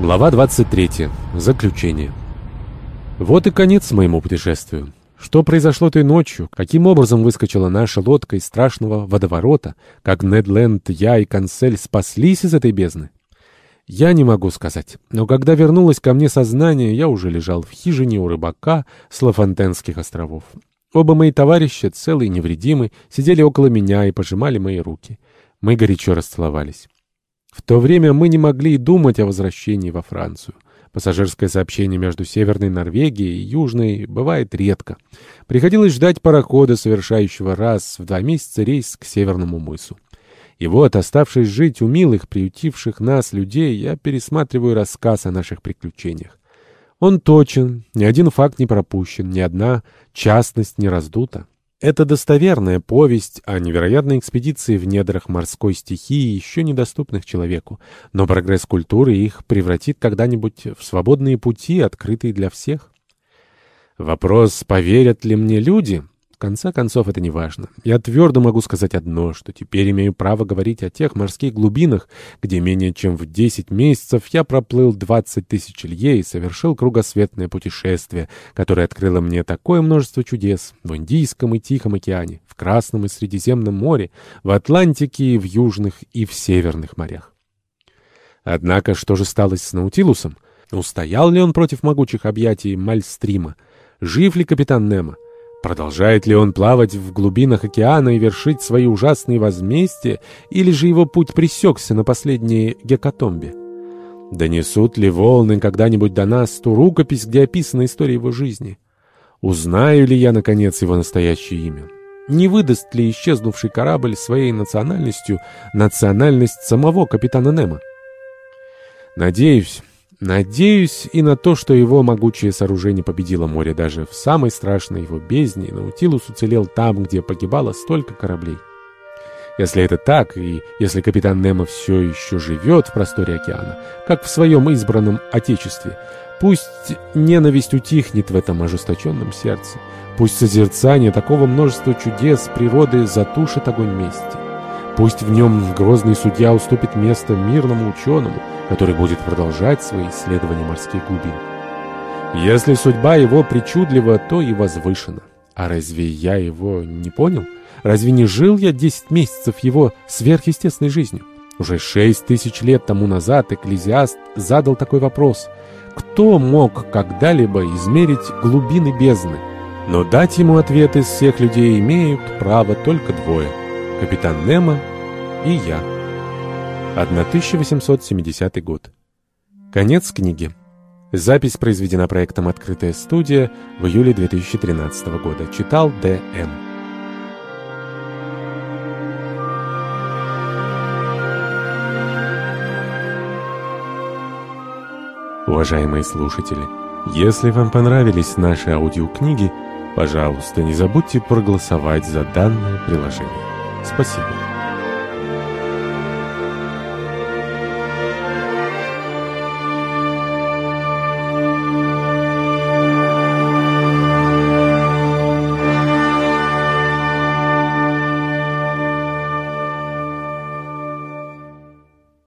Глава 23. Заключение. Вот и конец моему путешествию. Что произошло той ночью? Каким образом выскочила наша лодка из страшного водоворота? Как Недленд, я и Консель спаслись из этой бездны? Я не могу сказать. Но когда вернулось ко мне сознание, я уже лежал в хижине у рыбака с Лафонтенских островов. Оба мои товарища, целые и невредимы, сидели около меня и пожимали мои руки. Мы горячо расцеловались. В то время мы не могли и думать о возвращении во Францию. Пассажирское сообщение между Северной Норвегией и Южной бывает редко. Приходилось ждать парохода, совершающего раз в два месяца рейс к Северному мысу. И вот, оставшись жить у милых, приютивших нас людей, я пересматриваю рассказ о наших приключениях. Он точен, ни один факт не пропущен, ни одна частность не раздута. Это достоверная повесть о невероятной экспедиции в недрах морской стихии, еще недоступных человеку, но прогресс культуры их превратит когда-нибудь в свободные пути, открытые для всех. Вопрос, поверят ли мне люди, в конце концов, это не важно. Я твердо могу сказать одно, что теперь имею право говорить о тех морских глубинах, где менее чем в 10 месяцев я проплыл 20 тысяч лье и совершил кругосветное путешествие, которое открыло мне такое множество чудес в Индийском и Тихом океане, в Красном и Средиземном море, в Атлантике и в Южных и в Северных морях. Однако, что же стало с Наутилусом? Устоял ли он против могучих объятий Мальстрима? Жив ли капитан Немо? Продолжает ли он плавать в глубинах океана и вершить свои ужасные возмездия, или же его путь пресекся на последней гекатомбе? Донесут ли волны когда-нибудь до нас ту рукопись, где описана история его жизни? Узнаю ли я, наконец, его настоящее имя? Не выдаст ли исчезнувший корабль своей национальностью национальность самого капитана Немо? Надеюсь, Надеюсь и на то, что его могучее сооружение победило море даже в самой страшной его бездне, и Наутилус уцелел там, где погибало столько кораблей. Если это так, и если капитан Немо все еще живет в просторе океана, как в своем избранном отечестве, пусть ненависть утихнет в этом ожесточенном сердце, пусть созерцание такого множества чудес природы затушит огонь мести. Пусть в нем грозный судья уступит место мирному ученому, который будет продолжать свои исследования морских глубин. Если судьба его причудлива, то и возвышена. А разве я его не понял? Разве не жил я десять месяцев его сверхъестественной жизнью? Уже шесть тысяч лет тому назад экклезиаст задал такой вопрос. Кто мог когда-либо измерить глубины бездны? Но дать ему ответ из всех людей имеют право только двое. Капитан Немо и я. 1870 год. Конец книги. Запись произведена проектом «Открытая студия» в июле 2013 года. Читал Д.М. Уважаемые слушатели, если вам понравились наши аудиокниги, пожалуйста, не забудьте проголосовать за данное приложение. Спасибо.